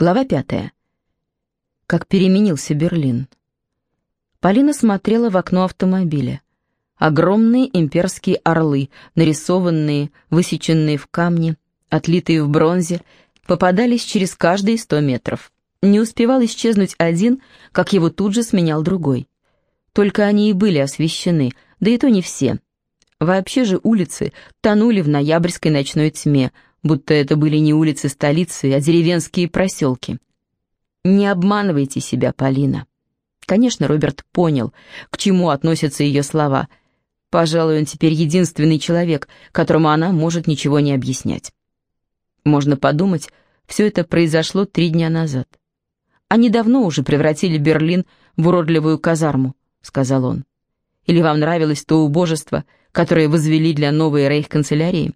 Глава пятая. Как переменился Берлин. Полина смотрела в окно автомобиля. Огромные имперские орлы, нарисованные, высеченные в камне, отлитые в бронзе, попадались через каждые сто метров. Не успевал исчезнуть один, как его тут же сменял другой. Только они и были освещены, да и то не все. Вообще же улицы тонули в ноябрьской ночной тьме, будто это были не улицы столицы, а деревенские проселки. Не обманывайте себя, Полина. Конечно, Роберт понял, к чему относятся ее слова. Пожалуй, он теперь единственный человек, которому она может ничего не объяснять. Можно подумать, все это произошло три дня назад. Они давно уже превратили Берлин в уродливую казарму, сказал он. Или вам нравилось то убожество, которое возвели для новой рейх-канцелярии?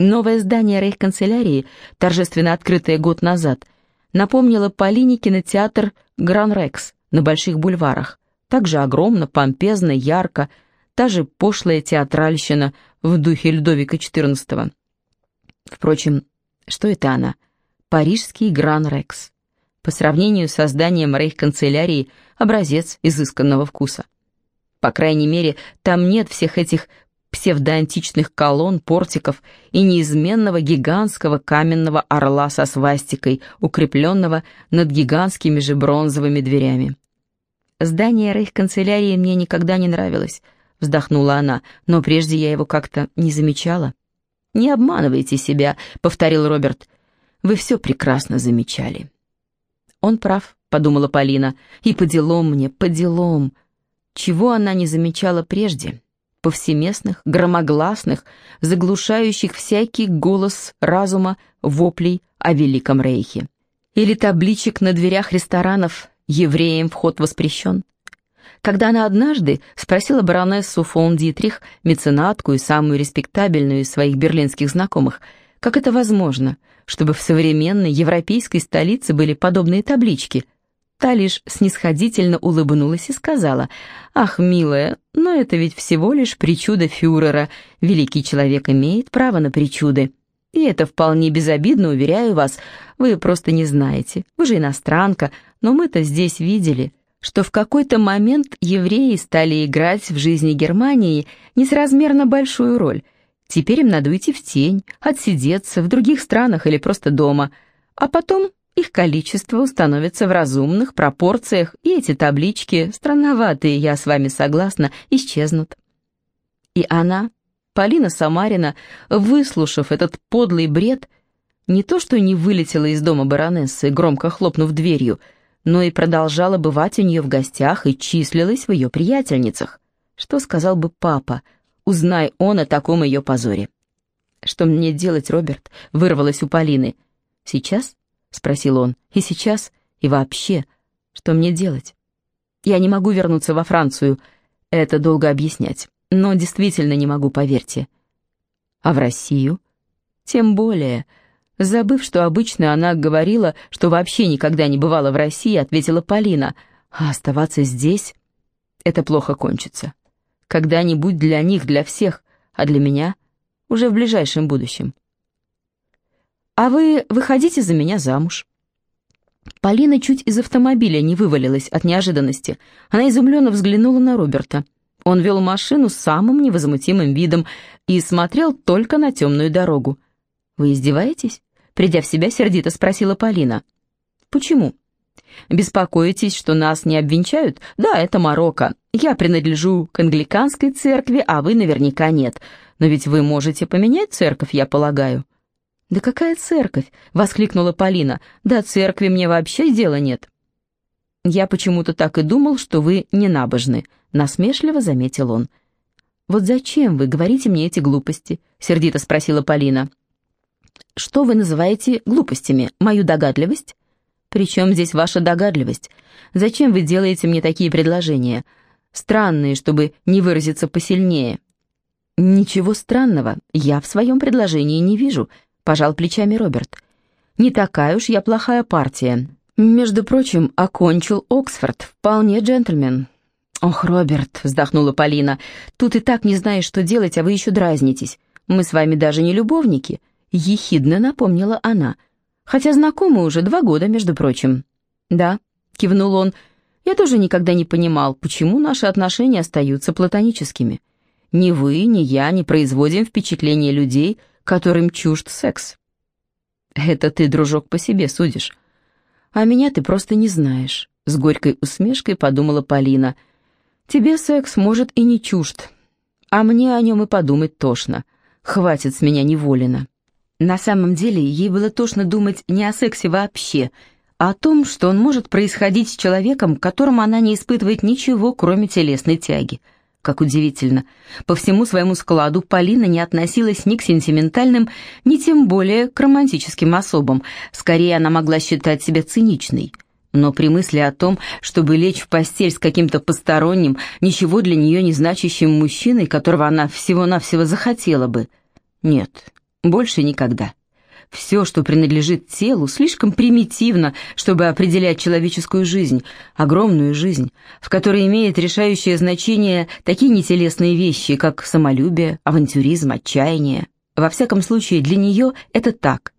Новое здание рейх-канцелярии, торжественно открытое год назад, напомнило Полине кинотеатр «Гран Рекс» на больших бульварах. Также огромно, помпезно, ярко, та же пошлая театральщина в духе Людовика XIV. Впрочем, что это она? Парижский Гран Рекс. По сравнению с созданием рейх-канцелярии образец изысканного вкуса. По крайней мере, там нет всех этих псевдоантичных колонн, портиков и неизменного гигантского каменного орла со свастикой, укрепленного над гигантскими же бронзовыми дверями. «Здание рейх-канцелярии мне никогда не нравилось», — вздохнула она, «но прежде я его как-то не замечала». «Не обманывайте себя», — повторил Роберт. «Вы все прекрасно замечали». «Он прав», — подумала Полина, — «и по делам мне, по делам». Чего она не замечала прежде? Повсеместных, громогласных, заглушающих всякий голос разума воплей о Великом Рейхе. Или табличек на дверях ресторанов «Евреям вход воспрещен». Когда она однажды спросила баронессу фон Дитрих, меценатку и самую респектабельную из своих берлинских знакомых, как это возможно, чтобы в современной европейской столице были подобные таблички – Та лишь снисходительно улыбнулась и сказала, «Ах, милая, но это ведь всего лишь причуда фюрера. Великий человек имеет право на причуды. И это вполне безобидно, уверяю вас. Вы просто не знаете. Вы же иностранка, но мы-то здесь видели, что в какой-то момент евреи стали играть в жизни Германии несразмерно большую роль. Теперь им надо уйти в тень, отсидеться в других странах или просто дома, а потом их количество установится в разумных пропорциях, и эти таблички, странноватые, я с вами согласна, исчезнут. И она, Полина Самарина, выслушав этот подлый бред, не то что не вылетела из дома баронессы, громко хлопнув дверью, но и продолжала бывать у нее в гостях и числилась в ее приятельницах. Что сказал бы папа, узнай он о таком ее позоре? «Что мне делать, Роберт?» — вырвалась у Полины. «Сейчас — спросил он. «И сейчас? И вообще? Что мне делать? Я не могу вернуться во Францию. Это долго объяснять. Но действительно не могу, поверьте. А в Россию? Тем более. Забыв, что обычно она говорила, что вообще никогда не бывала в России, ответила Полина. А оставаться здесь? Это плохо кончится. Когда-нибудь для них, для всех, а для меня уже в ближайшем будущем. «А вы выходите за меня замуж». Полина чуть из автомобиля не вывалилась от неожиданности. Она изумленно взглянула на Роберта. Он вел машину с самым невозмутимым видом и смотрел только на темную дорогу. «Вы издеваетесь?» Придя в себя, сердито спросила Полина. «Почему?» «Беспокоитесь, что нас не обвенчают? Да, это Марокко. Я принадлежу к англиканской церкви, а вы наверняка нет. Но ведь вы можете поменять церковь, я полагаю». «Да какая церковь?» — воскликнула Полина. «Да церкви мне вообще дела нет». «Я почему-то так и думал, что вы не набожны», — насмешливо заметил он. «Вот зачем вы говорите мне эти глупости?» — сердито спросила Полина. «Что вы называете глупостями? Мою догадливость?» «Причем здесь ваша догадливость? Зачем вы делаете мне такие предложения? Странные, чтобы не выразиться посильнее». «Ничего странного я в своем предложении не вижу», пожал плечами Роберт. «Не такая уж я плохая партия. Между прочим, окончил Оксфорд, вполне джентльмен». «Ох, Роберт», — вздохнула Полина, — «тут и так не знаешь, что делать, а вы еще дразнитесь. Мы с вами даже не любовники», — ехидно напомнила она. Хотя знакомы уже два года, между прочим. Да, кивнул он, я тоже никогда не понимал, почему наши отношения остаются платоническими. Ни вы, ни я не производим впечатления людей, которым чужд секс. Это ты, дружок, по себе судишь. А меня ты просто не знаешь, с горькой усмешкой подумала Полина. Тебе секс может и не чужд, а мне о нем и подумать тошно. Хватит с меня неволено. На самом деле ей было тошно думать не о сексе вообще, а о том, что он может происходить с человеком, которому она не испытывает ничего, кроме телесной тяги. Как удивительно, по всему своему складу Полина не относилась ни к сентиментальным, ни тем более к романтическим особам, скорее она могла считать себя циничной. Но при мысли о том, чтобы лечь в постель с каким-то посторонним, ничего для нее не значащим мужчиной, которого она всего-навсего захотела бы, нет, больше никогда. Все, что принадлежит телу, слишком примитивно, чтобы определять человеческую жизнь, огромную жизнь, в которой имеет решающее значение такие нетелесные вещи, как самолюбие, авантюризм, отчаяние. Во всяком случае, для нее это так.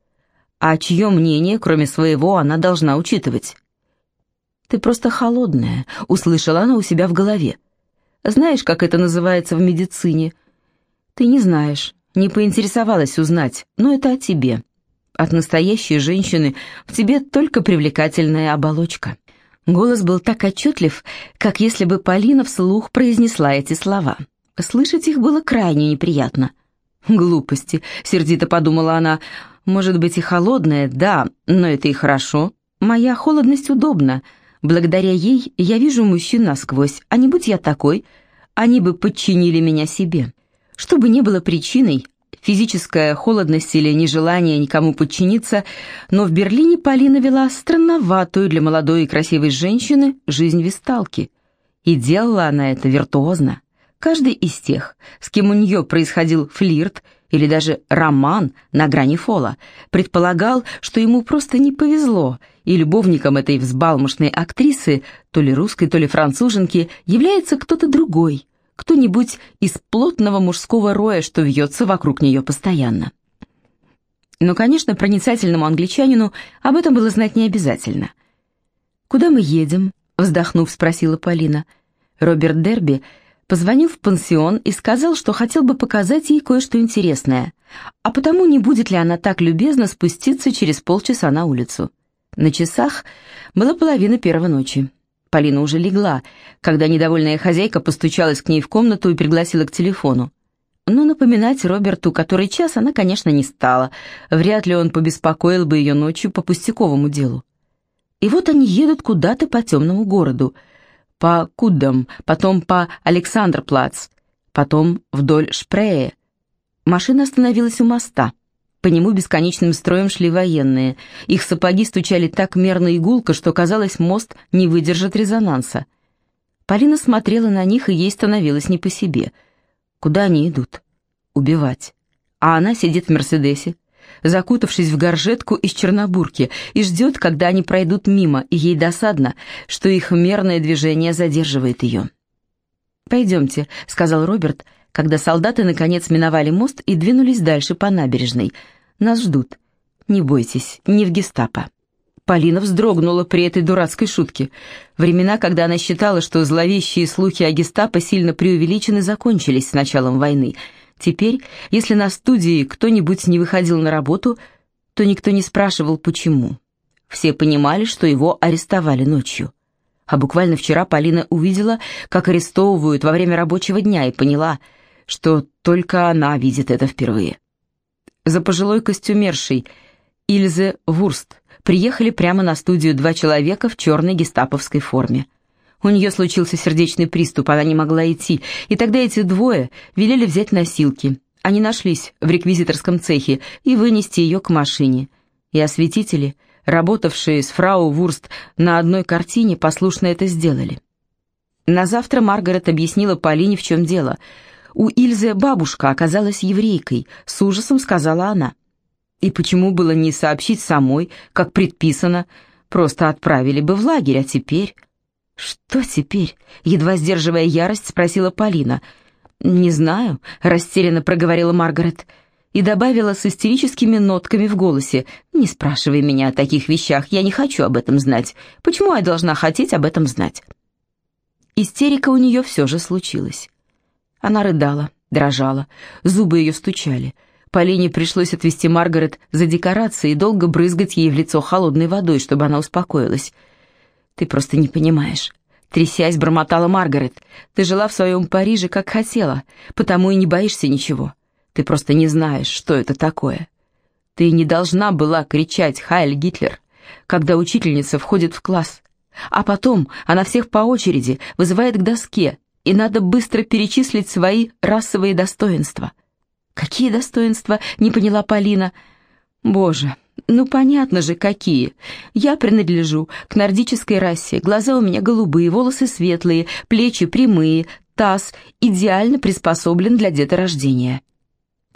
А чье мнение, кроме своего, она должна учитывать? «Ты просто холодная», — услышала она у себя в голове. «Знаешь, как это называется в медицине?» «Ты не знаешь, не поинтересовалась узнать, но это о тебе». От настоящей женщины в тебе только привлекательная оболочка. Голос был так отчетлив, как если бы Полина вслух произнесла эти слова. Слышать их было крайне неприятно. «Глупости», — сердито подумала она. «Может быть и холодная, да, но это и хорошо. Моя холодность удобна. Благодаря ей я вижу мужчин насквозь, а не будь я такой, они бы подчинили меня себе. Что бы ни было причиной, физическая холодность или нежелание никому подчиниться, но в Берлине Полина вела странноватую для молодой и красивой женщины жизнь висталки. И делала она это виртуозно. Каждый из тех, с кем у нее происходил флирт или даже роман на грани фола, предполагал, что ему просто не повезло, и любовником этой взбалмошной актрисы, то ли русской, то ли француженки, является кто-то другой – кто-нибудь из плотного мужского роя, что вьется вокруг нее постоянно. Но, конечно, проницательному англичанину об этом было знать не обязательно. «Куда мы едем?» — вздохнув, спросила Полина. Роберт Дерби позвонил в пансион и сказал, что хотел бы показать ей кое-что интересное, а потому не будет ли она так любезна спуститься через полчаса на улицу. На часах была половина первой ночи. Полина уже легла, когда недовольная хозяйка постучалась к ней в комнату и пригласила к телефону. Но напоминать Роберту, который час, она, конечно, не стала. Вряд ли он побеспокоил бы ее ночью по пустяковому делу. И вот они едут куда-то по темному городу. По Куддам, потом по Александрплац, потом вдоль Шпрее. Машина остановилась у моста. По нему бесконечным строем шли военные. Их сапоги стучали так мерно и гулко, что, казалось, мост не выдержит резонанса. Полина смотрела на них, и ей становилось не по себе. Куда они идут? Убивать. А она сидит в «Мерседесе», закутавшись в горжетку из чернобурки, и ждет, когда они пройдут мимо, и ей досадно, что их мерное движение задерживает ее. «Пойдемте», — сказал Роберт, — когда солдаты наконец миновали мост и двинулись дальше по набережной. «Нас ждут. Не бойтесь, не в гестапо». Полина вздрогнула при этой дурацкой шутке. Времена, когда она считала, что зловещие слухи о гестапо сильно преувеличены, закончились с началом войны. Теперь, если на студии кто-нибудь не выходил на работу, то никто не спрашивал, почему. Все понимали, что его арестовали ночью. А буквально вчера Полина увидела, как арестовывают во время рабочего дня, и поняла – что только она видит это впервые. За пожилой костюмершей Ильзе Вурст приехали прямо на студию два человека в черной гестаповской форме. У нее случился сердечный приступ, она не могла идти, и тогда эти двое велели взять носилки. Они нашлись в реквизиторском цехе и вынести ее к машине. И осветители, работавшие с фрау Вурст на одной картине, послушно это сделали. На завтра Маргарет объяснила Полине, в чем дело — у Ильзы бабушка оказалась еврейкой, с ужасом сказала она. И почему было не сообщить самой, как предписано, просто отправили бы в лагерь, а теперь... «Что теперь?» — едва сдерживая ярость, спросила Полина. «Не знаю», — растерянно проговорила Маргарет. и добавила с истерическими нотками в голосе. «Не спрашивай меня о таких вещах, я не хочу об этом знать. Почему я должна хотеть об этом знать?» Истерика у нее все же случилась. Она рыдала, дрожала, зубы ее стучали. Полине пришлось отвести Маргарет за декорацией и долго брызгать ей в лицо холодной водой, чтобы она успокоилась. «Ты просто не понимаешь». Трясясь, бормотала Маргарет. «Ты жила в своем Париже, как хотела, потому и не боишься ничего. Ты просто не знаешь, что это такое. Ты не должна была кричать «Хайль Гитлер», когда учительница входит в класс. А потом она всех по очереди вызывает к доске, и надо быстро перечислить свои расовые достоинства. «Какие достоинства?» — не поняла Полина. «Боже, ну понятно же, какие. Я принадлежу к нордической расе, глаза у меня голубые, волосы светлые, плечи прямые, таз идеально приспособлен для деторождения».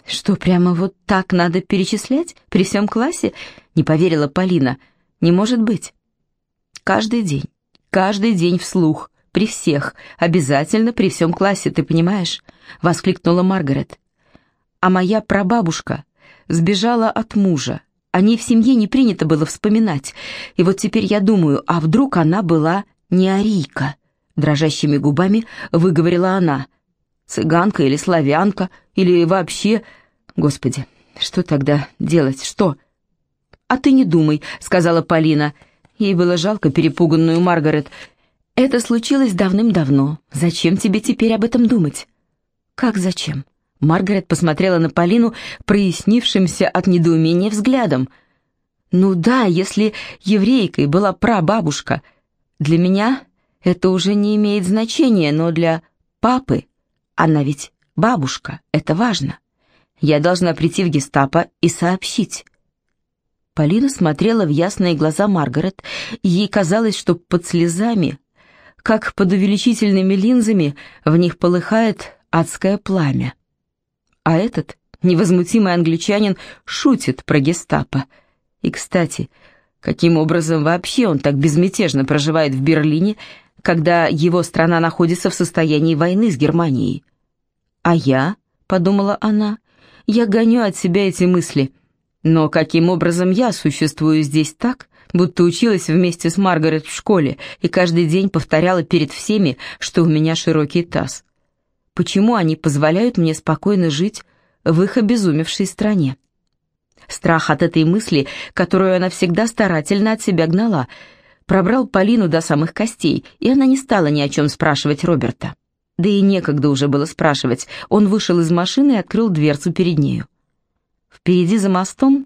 «Что, прямо вот так надо перечислять при всем классе?» — не поверила Полина. «Не может быть». «Каждый день, каждый день вслух, при всех, обязательно при всем классе, ты понимаешь?» — воскликнула Маргарет. «А моя прабабушка сбежала от мужа. О ней в семье не принято было вспоминать. И вот теперь я думаю, а вдруг она была не арийка?» Дрожащими губами выговорила она. Цыганка или славянка, или вообще... Господи, что тогда делать, что? «А ты не думай», — сказала Полина. Ей было жалко перепуганную Маргарет. «Это случилось давным-давно. Зачем тебе теперь об этом думать?» «Как зачем?» Маргарет посмотрела на Полину прояснившимся от недоумения взглядом. «Ну да, если еврейкой была прабабушка. Для меня это уже не имеет значения, но для папы она ведь бабушка, это важно. Я должна прийти в гестапо и сообщить. Полина смотрела в ясные глаза Маргарет, и ей казалось, что под слезами, как под увеличительными линзами, в них полыхает адское пламя. А этот невозмутимый англичанин шутит про гестапо. И, кстати, каким образом вообще он так безмятежно проживает в Берлине, когда его страна находится в состоянии войны с Германией. «А я?» — подумала она. «Я гоню от себя эти мысли. Но каким образом я существую здесь так, будто училась вместе с Маргарет в школе и каждый день повторяла перед всеми, что у меня широкий таз? Почему они позволяют мне спокойно жить в их обезумевшей стране?» Страх от этой мысли, которую она всегда старательно от себя гнала — пробрал Полину до самых костей, и она не стала ни о чем спрашивать Роберта. Да и некогда уже было спрашивать. Он вышел из машины и открыл дверцу перед нею. Впереди за мостом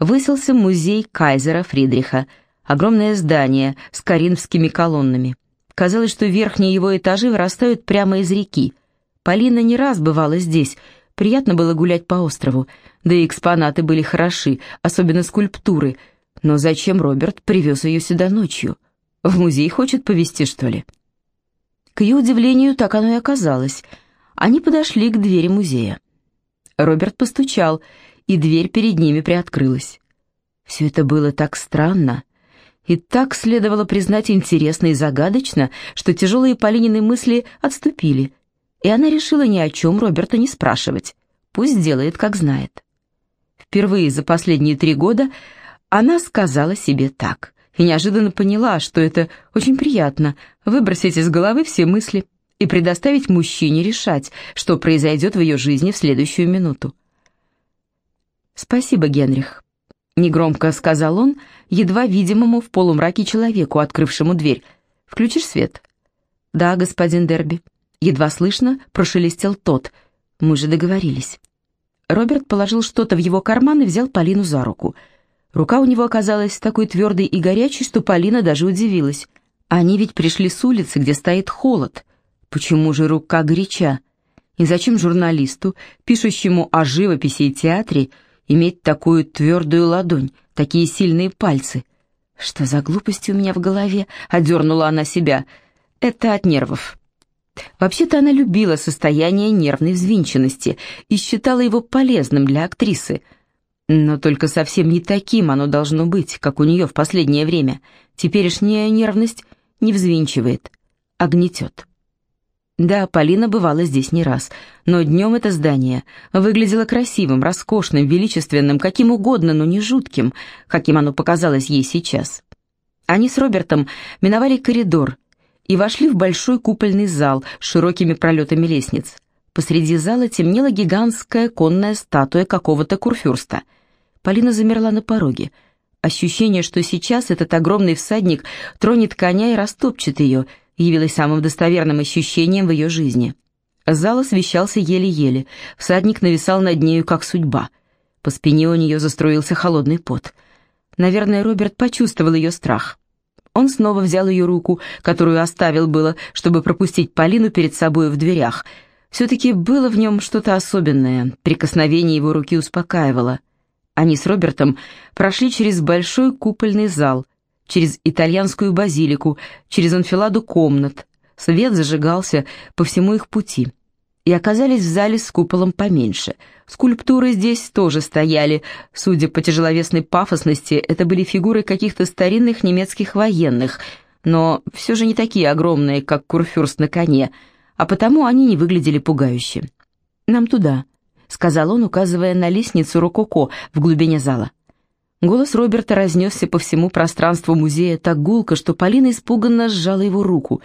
высился музей кайзера Фридриха, огромное здание с коринфскими колоннами. Казалось, что верхние его этажи вырастают прямо из реки. Полина не раз бывала здесь, приятно было гулять по острову, да и экспонаты были хороши, особенно скульптуры — но зачем Роберт привез ее сюда ночью? В музей хочет повезти, что ли? К ее удивлению, так оно и оказалось. Они подошли к двери музея. Роберт постучал, и дверь перед ними приоткрылась. Все это было так странно, и так следовало признать интересно и загадочно, что тяжелые Полинины мысли отступили, и она решила ни о чем Роберта не спрашивать. Пусть делает, как знает. Впервые за последние три года она сказала себе так и неожиданно поняла, что это очень приятно выбросить из головы все мысли и предоставить мужчине решать, что произойдет в ее жизни в следующую минуту. «Спасибо, Генрих», — негромко сказал он, едва видимому в полумраке человеку, открывшему дверь. «Включишь свет?» «Да, господин Дерби». Едва слышно прошелестел тот. «Мы же договорились». Роберт положил что-то в его карман и взял Полину за руку — Рука у него оказалась такой твердой и горячей, что Полина даже удивилась. Они ведь пришли с улицы, где стоит холод. Почему же рука горяча? И зачем журналисту, пишущему о живописи и театре, иметь такую твердую ладонь, такие сильные пальцы? Что за глупости у меня в голове? Одернула она себя. Это от нервов. Вообще-то она любила состояние нервной взвинченности и считала его полезным для актрисы – но только совсем не таким оно должно быть, как у нее в последнее время. Теперешняя нервность не взвинчивает, а гнетет. Да, Полина бывала здесь не раз, но днем это здание выглядело красивым, роскошным, величественным, каким угодно, но не жутким, каким оно показалось ей сейчас. Они с Робертом миновали коридор и вошли в большой купольный зал с широкими пролетами лестниц. Посреди зала темнела гигантская конная статуя какого-то курфюрста. Полина замерла на пороге. Ощущение, что сейчас этот огромный всадник тронет коня и растопчет ее — явилось самым достоверным ощущением в ее жизни. Зал освещался еле-еле, всадник нависал над нею, как судьба. По спине у нее застроился холодный пот. Наверное, Роберт почувствовал ее страх. Он снова взял ее руку, которую оставил было, чтобы пропустить Полину перед собой в дверях. Все-таки было в нем что-то особенное, прикосновение его руки успокаивало. Они с Робертом прошли через большой купольный зал, через итальянскую базилику, через анфиладу комнат. Свет зажигался по всему их пути. И оказались в зале с куполом поменьше. Скульптуры здесь тоже стояли. Судя по тяжеловесной пафосности, это были фигуры каких-то старинных немецких военных, но все же не такие огромные, как курфюрст на коне, а потому они не выглядели пугающе. «Нам туда», — сказал он, указывая на лестницу рококо в глубине зала. Голос Роберта разнесся по всему пространству музея так гулко, что Полина испуганно сжала его руку.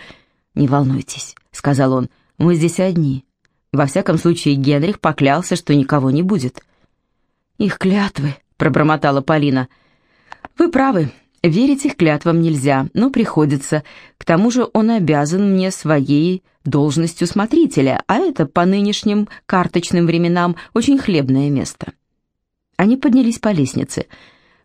«Не волнуйтесь», — сказал он, — «мы здесь одни». Во всяком случае, Генрих поклялся, что никого не будет. «Их клятвы», — пробормотала Полина. «Вы правы, верить их клятвам нельзя, но приходится. К тому же он обязан мне своей должностью смотрителя, а это по нынешним карточным временам очень хлебное место». Они поднялись по лестнице —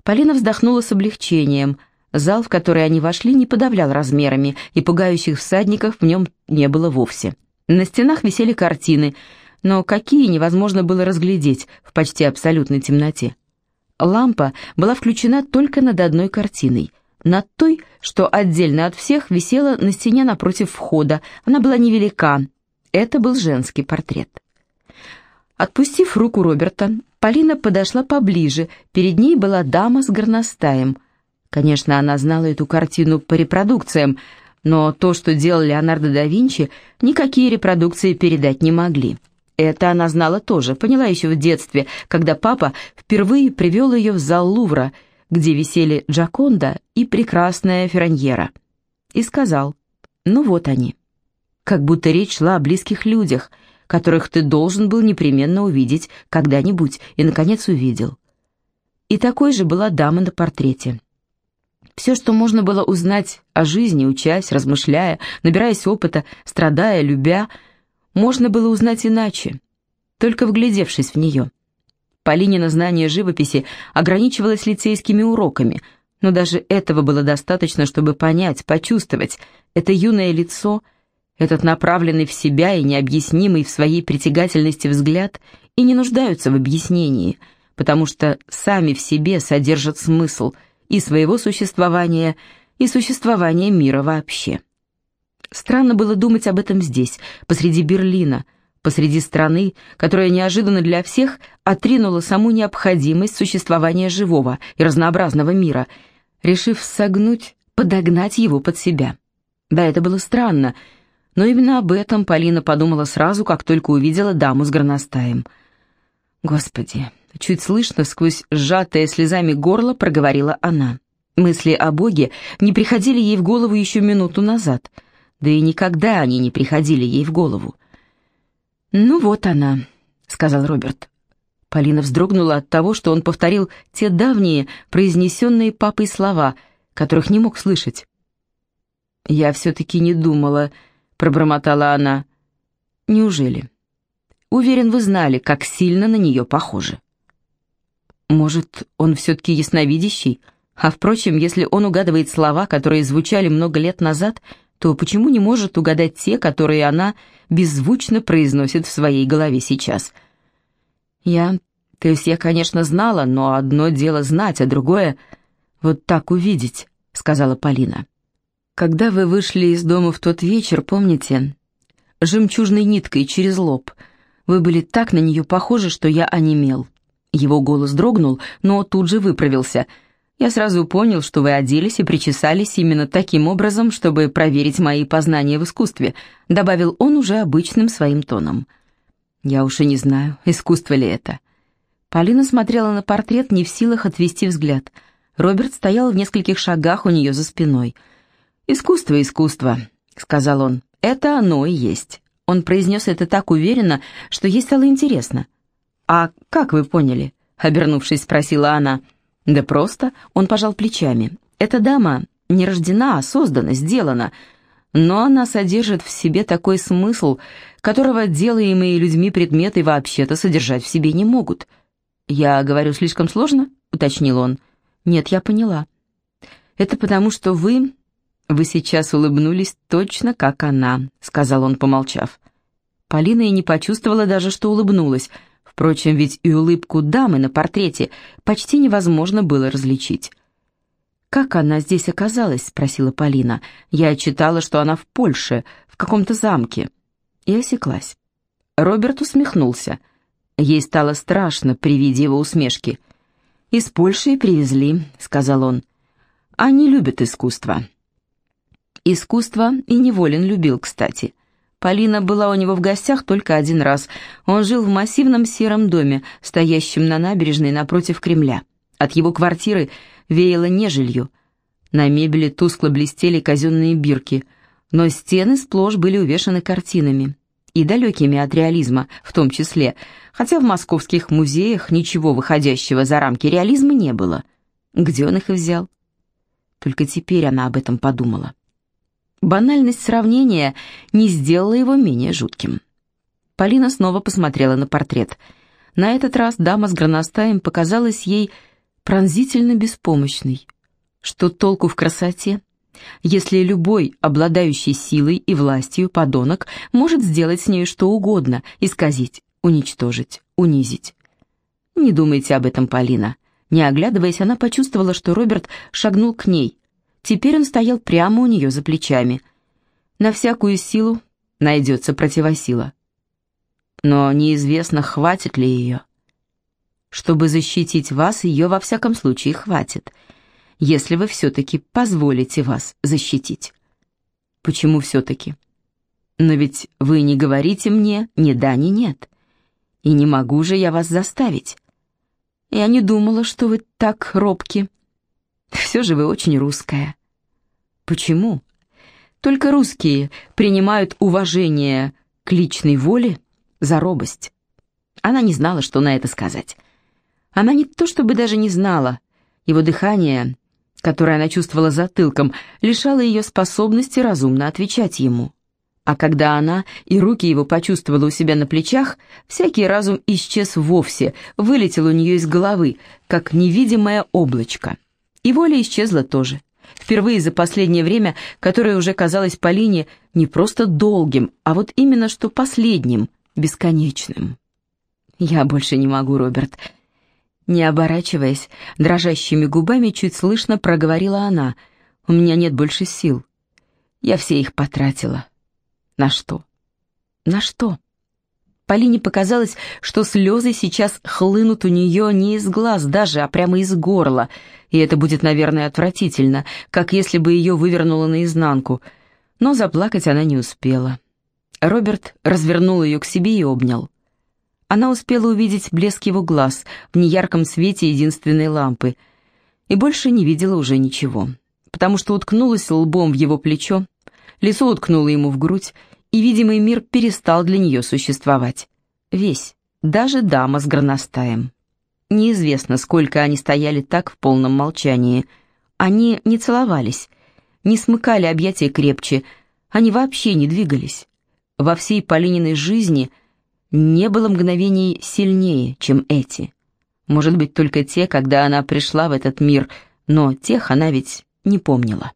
Полина вздохнула с облегчением. Зал, в который они вошли, не подавлял размерами, и пугающих всадников в нем не было вовсе. На стенах висели картины, но какие невозможно было разглядеть в почти абсолютной темноте. Лампа была включена только над одной картиной, над той, что отдельно от всех висела на стене напротив входа. Она была невелика. Это был женский портрет. Отпустив руку Роберта, Полина подошла поближе, перед ней была дама с горностаем. Конечно, она знала эту картину по репродукциям, но то, что делал Леонардо да Винчи, никакие репродукции передать не могли. Это она знала тоже, поняла еще в детстве, когда папа впервые привел ее в зал Лувра, где висели Джаконда и прекрасная Ферраньера. И сказал, ну вот они. Как будто речь шла о близких людях – которых ты должен был непременно увидеть когда-нибудь, и, наконец, увидел. И такой же была дама на портрете. Все, что можно было узнать о жизни, учась, размышляя, набираясь опыта, страдая, любя, можно было узнать иначе, только вглядевшись в нее. Полинина знание живописи ограничивалось лицейскими уроками, но даже этого было достаточно, чтобы понять, почувствовать, это юное лицо — этот направленный в себя и необъяснимый в своей притягательности взгляд и не нуждаются в объяснении, потому что сами в себе содержат смысл и своего существования, и существования мира вообще. Странно было думать об этом здесь, посреди Берлина, посреди страны, которая неожиданно для всех отринула саму необходимость существования живого и разнообразного мира, решив согнуть, подогнать его под себя. Да, это было странно, но именно об этом Полина подумала сразу, как только увидела даму с горностаем. «Господи!» — чуть слышно сквозь сжатое слезами горло проговорила она. Мысли о Боге не приходили ей в голову еще минуту назад, да и никогда они не приходили ей в голову. «Ну вот она», — сказал Роберт. Полина вздрогнула от того, что он повторил те давние, произнесенные папой слова, которых не мог слышать. «Я все-таки не думала», пробормотала она. «Неужели? Уверен, вы знали, как сильно на нее похоже». «Может, он все-таки ясновидящий? А впрочем, если он угадывает слова, которые звучали много лет назад, то почему не может угадать те, которые она беззвучно произносит в своей голове сейчас?» «Я... То есть я, конечно, знала, но одно дело знать, а другое — вот так увидеть», — сказала Полина. Когда вы вышли из дома в тот вечер, помните? Жемчужной ниткой через лоб. Вы были так на нее похожи, что я онемел. Его голос дрогнул, но тут же выправился. Я сразу понял, что вы оделись и причесались именно таким образом, чтобы проверить мои познания в искусстве», добавил он уже обычным своим тоном. «Я уж и не знаю, искусство ли это». Полина смотрела на портрет, не в силах отвести взгляд. Роберт стоял в нескольких шагах у нее за спиной. «Искусство, искусство», — сказал он. «Это оно и есть». Он произнес это так уверенно, что ей стало интересно. «А как вы поняли?» — обернувшись, спросила она. «Да просто», — он пожал плечами. «Эта дама не рождена, а создана, сделана. Но она содержит в себе такой смысл, которого делаемые людьми предметы вообще-то содержать в себе не могут». «Я говорю слишком сложно?» — уточнил он. «Нет, я поняла. Это потому, что вы... Вы сейчас улыбнулись точно как она», — сказал он, помолчав. Полина и не почувствовала даже, что улыбнулась. Впрочем, ведь и улыбку дамы на портрете почти невозможно было различить. «Как она здесь оказалась?» — спросила Полина. «Я читала, что она в Польше, в каком-то замке». И осеклась. Роберт усмехнулся. Ей стало страшно при виде его усмешки. «Из Польши привезли», — сказал он. «Они любят искусство». Искусство и Неволин любил, кстати. Полина была у него в гостях только один раз. Он жил в массивном сером доме, стоящем на набережной напротив Кремля. От его квартиры веяло нежелью. На мебели тускло блестели казенные бирки, но стены сплошь были увешаны картинами и далекими от реализма в том числе, хотя в московских музеях ничего выходящего за рамки реализма не было. Где он их взял? Только теперь она об этом подумала. Банальность сравнения не сделала его менее жутким. Полина снова посмотрела на портрет. На этот раз дама с горностаем показалась ей пронзительно беспомощной. Что толку в красоте, если любой, обладающий силой и властью подонок, может сделать с ней что угодно, исказить, уничтожить, унизить. Не думайте об этом, Полина. Не оглядываясь, она почувствовала, что Роберт шагнул к ней. Теперь он стоял прямо у нее за плечами. На всякую силу найдется противосила. Но неизвестно, хватит ли ее. Чтобы защитить вас, ее во всяком случае хватит — если вы все-таки позволите вас защитить. Почему все-таки? Но ведь вы не говорите мне ни да, ни нет. И не могу же я вас заставить. Я не думала, что вы так робки. Все же вы очень русская. Почему? Только русские принимают уважение к личной воле за робость. Она не знала, что на это сказать. Она не то чтобы даже не знала. Его дыхание которое она чувствовала затылком, лишало ее способности разумно отвечать ему. А когда она и руки его почувствовала у себя на плечах, всякий разум исчез вовсе, вылетел у нее из головы, как невидимое облачко. И воля исчезла тоже. Впервые за последнее время, которое уже казалось Полине не просто долгим, а вот именно что последним, бесконечным. «Я больше не могу, Роберт. Не оборачиваясь, дрожащими губами чуть слышно проговорила она. «У меня нет больше сил. Я все их потратила. На что? На что?» Полине показалось, что слезы сейчас хлынут у нее не из глаз даже, а прямо из горла, и это будет, наверное, отвратительно, как если бы ее вывернуло наизнанку. Но заплакать она не успела. Роберт развернул ее к себе и обнял. Она успела увидеть блеск его глаз в неярком свете единственной лампы и больше не видела уже ничего, потому что уткнулась лбом в его плечо, лицо уткнуло ему в грудь, и видимый мир перестал для нее существовать. Весь, даже дама с горностаем. Неизвестно, сколько они стояли так в полном молчании. Они не целовались, не смыкали объятия крепче, они вообще не двигались. Во всей Полининой жизни не было мгновений сильнее, чем эти. Может быть, только те, когда она пришла в этот мир, но тех она ведь не помнила.